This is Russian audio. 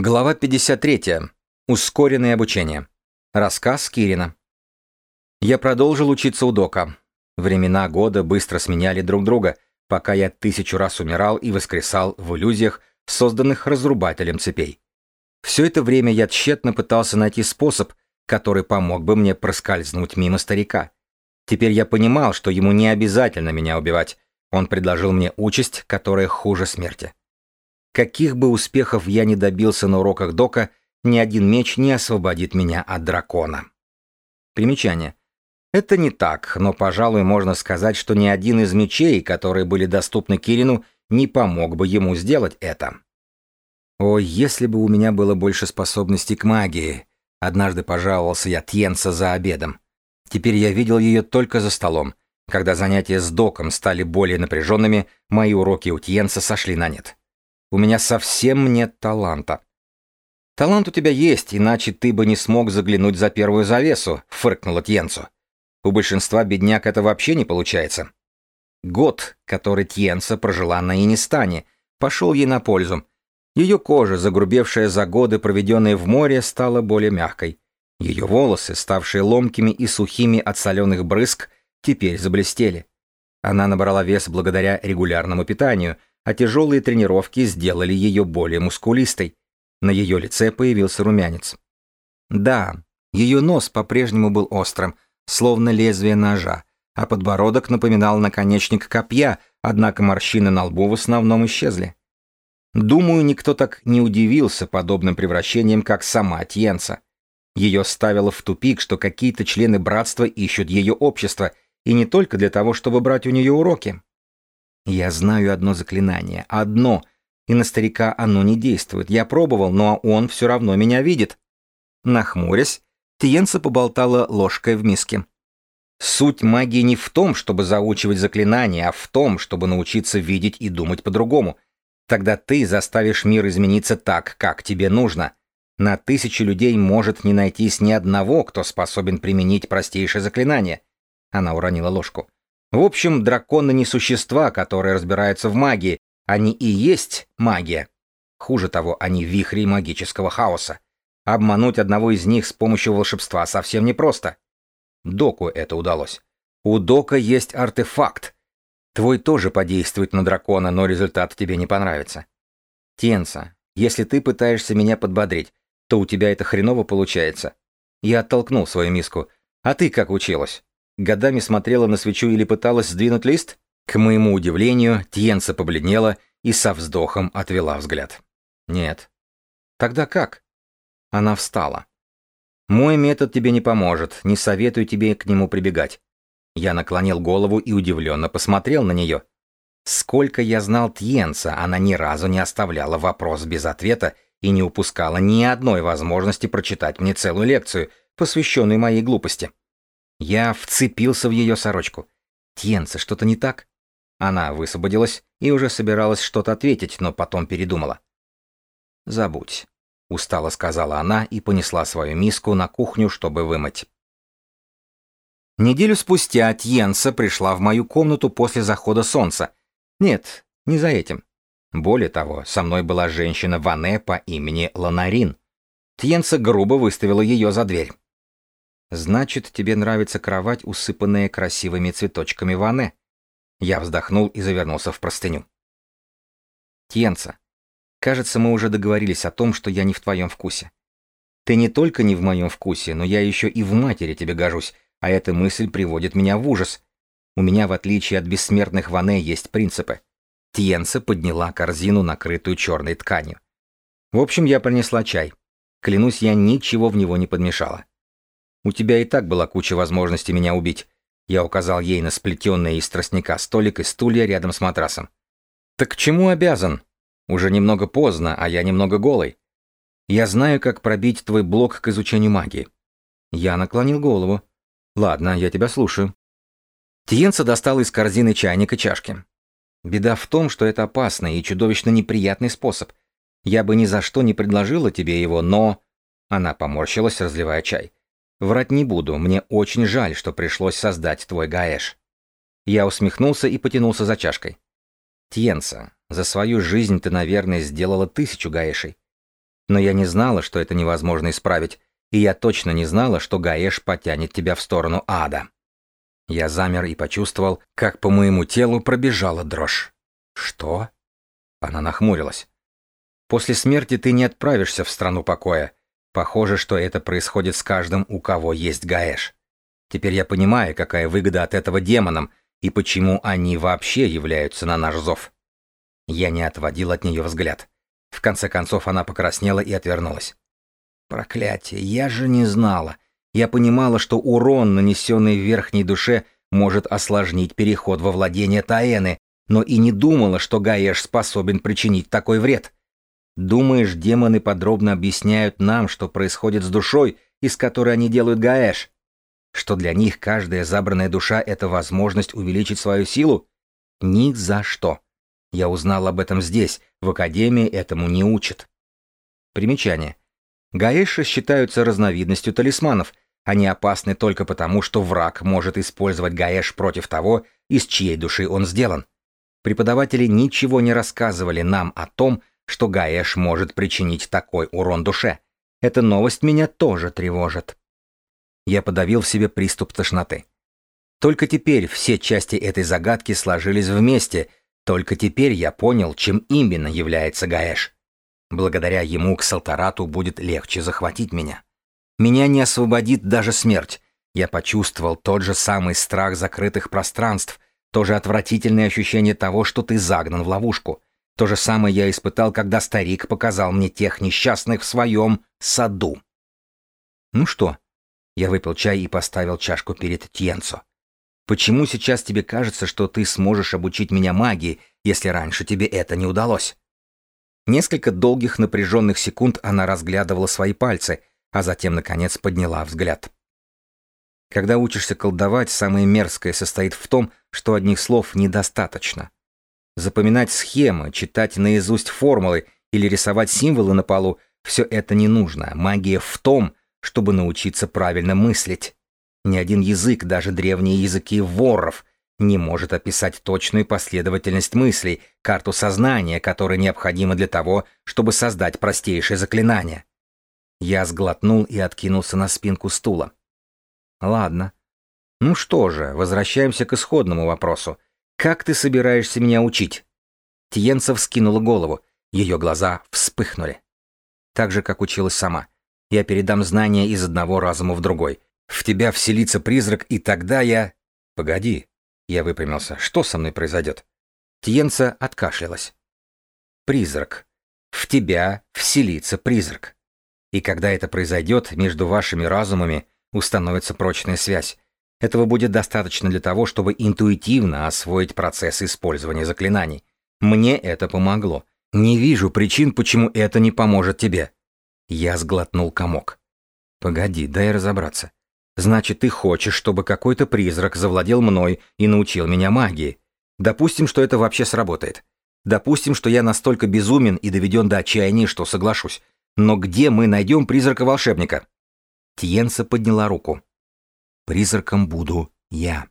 Глава 53. Ускоренное обучение. Рассказ Кирина. Я продолжил учиться у Дока. Времена года быстро сменяли друг друга, пока я тысячу раз умирал и воскресал в иллюзиях, созданных разрубателем цепей. Все это время я тщетно пытался найти способ, который помог бы мне проскользнуть мимо старика. Теперь я понимал, что ему не обязательно меня убивать. Он предложил мне участь, которая хуже смерти. Каких бы успехов я ни добился на уроках Дока, ни один меч не освободит меня от дракона. Примечание. Это не так, но, пожалуй, можно сказать, что ни один из мечей, которые были доступны Кирину, не помог бы ему сделать это. О, если бы у меня было больше способностей к магии. Однажды пожаловался я Тьенса за обедом. Теперь я видел ее только за столом. Когда занятия с доком стали более напряженными, мои уроки у Тьенса сошли на нет. У меня совсем нет таланта. Талант у тебя есть, иначе ты бы не смог заглянуть за первую завесу, фыркнула Тьенцу. У большинства бедняк это вообще не получается. Год, который Тьенца прожила на Инистане, пошел ей на пользу. Ее кожа, загрубевшая за годы, проведенные в море, стала более мягкой. Ее волосы, ставшие ломкими и сухими от соленых брызг, теперь заблестели. Она набрала вес благодаря регулярному питанию – а тяжелые тренировки сделали ее более мускулистой. На ее лице появился румянец. Да, ее нос по-прежнему был острым, словно лезвие ножа, а подбородок напоминал наконечник копья, однако морщины на лбу в основном исчезли. Думаю, никто так не удивился подобным превращением, как сама Тьенца. Ее ставило в тупик, что какие-то члены братства ищут ее общество, и не только для того, чтобы брать у нее уроки. Я знаю одно заклинание. Одно. И на старика оно не действует. Я пробовал, но он все равно меня видит. Нахмурясь, Тиенса поболтала ложкой в миске. Суть магии не в том, чтобы заучивать заклинания, а в том, чтобы научиться видеть и думать по-другому. Тогда ты заставишь мир измениться так, как тебе нужно. На тысячи людей может не найтись ни одного, кто способен применить простейшее заклинание. Она уронила ложку. В общем, драконы не существа, которые разбираются в магии, они и есть магия. Хуже того, они вихри магического хаоса. Обмануть одного из них с помощью волшебства совсем непросто. Доку это удалось. У Дока есть артефакт. Твой тоже подействует на дракона, но результат тебе не понравится. Тенса, если ты пытаешься меня подбодрить, то у тебя это хреново получается. Я оттолкнул свою миску. А ты как училась? Годами смотрела на свечу или пыталась сдвинуть лист? К моему удивлению, Тьенса побледнела и со вздохом отвела взгляд. Нет. Тогда как? Она встала. Мой метод тебе не поможет, не советую тебе к нему прибегать. Я наклонил голову и удивленно посмотрел на нее. Сколько я знал Тьенса, она ни разу не оставляла вопрос без ответа и не упускала ни одной возможности прочитать мне целую лекцию, посвященную моей глупости. Я вцепился в ее сорочку. «Тьенце, что-то не так?» Она высвободилась и уже собиралась что-то ответить, но потом передумала. «Забудь», — устало сказала она и понесла свою миску на кухню, чтобы вымыть. Неделю спустя Тьенса пришла в мою комнату после захода солнца. Нет, не за этим. Более того, со мной была женщина Ване по имени Ланарин. Тьенса грубо выставила ее за дверь. Значит, тебе нравится кровать, усыпанная красивыми цветочками ване. Я вздохнул и завернулся в простыню. Тьенца, кажется, мы уже договорились о том, что я не в твоем вкусе. Ты не только не в моем вкусе, но я еще и в матери тебе гожусь, а эта мысль приводит меня в ужас. У меня, в отличие от бессмертных ване, есть принципы. Тьенца подняла корзину, накрытую черной тканью. В общем, я принесла чай. Клянусь, я ничего в него не подмешала. У тебя и так была куча возможностей меня убить. Я указал ей на сплетенные из тростника столик и стулья рядом с матрасом. Так к чему обязан? Уже немного поздно, а я немного голый. Я знаю, как пробить твой блок к изучению магии. Я наклонил голову. Ладно, я тебя слушаю. Тиенца достал из корзины чайник и чашки. Беда в том, что это опасный и чудовищно неприятный способ. Я бы ни за что не предложила тебе его, но... Она поморщилась, разливая чай. Врать не буду, мне очень жаль, что пришлось создать твой Гаэш. Я усмехнулся и потянулся за чашкой. Тьенса, за свою жизнь ты, наверное, сделала тысячу Гаэшей. Но я не знала, что это невозможно исправить, и я точно не знала, что Гаэш потянет тебя в сторону ада. Я замер и почувствовал, как по моему телу пробежала дрожь. «Что?» Она нахмурилась. «После смерти ты не отправишься в страну покоя. Похоже, что это происходит с каждым, у кого есть Гаэш. Теперь я понимаю, какая выгода от этого демонам, и почему они вообще являются на наш зов». Я не отводил от нее взгляд. В конце концов она покраснела и отвернулась. Проклятие, я же не знала. Я понимала, что урон, нанесенный верхней душе, может осложнить переход во владение Таэны, но и не думала, что Гаэш способен причинить такой вред. Думаешь, демоны подробно объясняют нам, что происходит с душой, из которой они делают Гаэш? Что для них каждая забранная душа — это возможность увеличить свою силу? Ни за что. Я узнал об этом здесь, в Академии этому не учат. Примечание. Гаэши считаются разновидностью талисманов. Они опасны только потому, что враг может использовать гаэш против того, из чьей души он сделан. Преподаватели ничего не рассказывали нам о том, что гаэш может причинить такой урон душе. Эта новость меня тоже тревожит. Я подавил в себе приступ тошноты. Только теперь все части этой загадки сложились вместе, только теперь я понял, чем именно является гаэш. Благодаря ему к Салтарату будет легче захватить меня. Меня не освободит даже смерть. Я почувствовал тот же самый страх закрытых пространств, то же отвратительное ощущение того, что ты загнан в ловушку. То же самое я испытал, когда старик показал мне тех несчастных в своем саду. Ну что? Я выпил чай и поставил чашку перед Тьенцо. Почему сейчас тебе кажется, что ты сможешь обучить меня магии, если раньше тебе это не удалось? Несколько долгих напряженных секунд она разглядывала свои пальцы, а затем, наконец, подняла взгляд. Когда учишься колдовать, самое мерзкое состоит в том, что одних слов недостаточно. Запоминать схемы, читать наизусть формулы или рисовать символы на полу – все это не нужно. Магия в том, чтобы научиться правильно мыслить. Ни один язык, даже древние языки воров, не может описать точную последовательность мыслей, карту сознания, которая необходима для того, чтобы создать простейшее заклинание. Я сглотнул и откинулся на спинку стула. Ладно. Ну что же, возвращаемся к исходному вопросу. Как ты собираешься меня учить? Тиенцев скинула голову. Ее глаза вспыхнули. Так же, как училась сама. Я передам знания из одного разума в другой. В тебя вселится призрак, и тогда я... Погоди, я выпрямился. Что со мной произойдет? Тьенца откашлялась. Призрак. В тебя вселится призрак. И когда это произойдет, между вашими разумами установится прочная связь. Этого будет достаточно для того, чтобы интуитивно освоить процесс использования заклинаний. Мне это помогло. Не вижу причин, почему это не поможет тебе. Я сглотнул комок. Погоди, дай разобраться. Значит, ты хочешь, чтобы какой-то призрак завладел мной и научил меня магии. Допустим, что это вообще сработает. Допустим, что я настолько безумен и доведен до отчаяния, что соглашусь. Но где мы найдем призрака-волшебника? Тьенса подняла руку. Призраком буду я.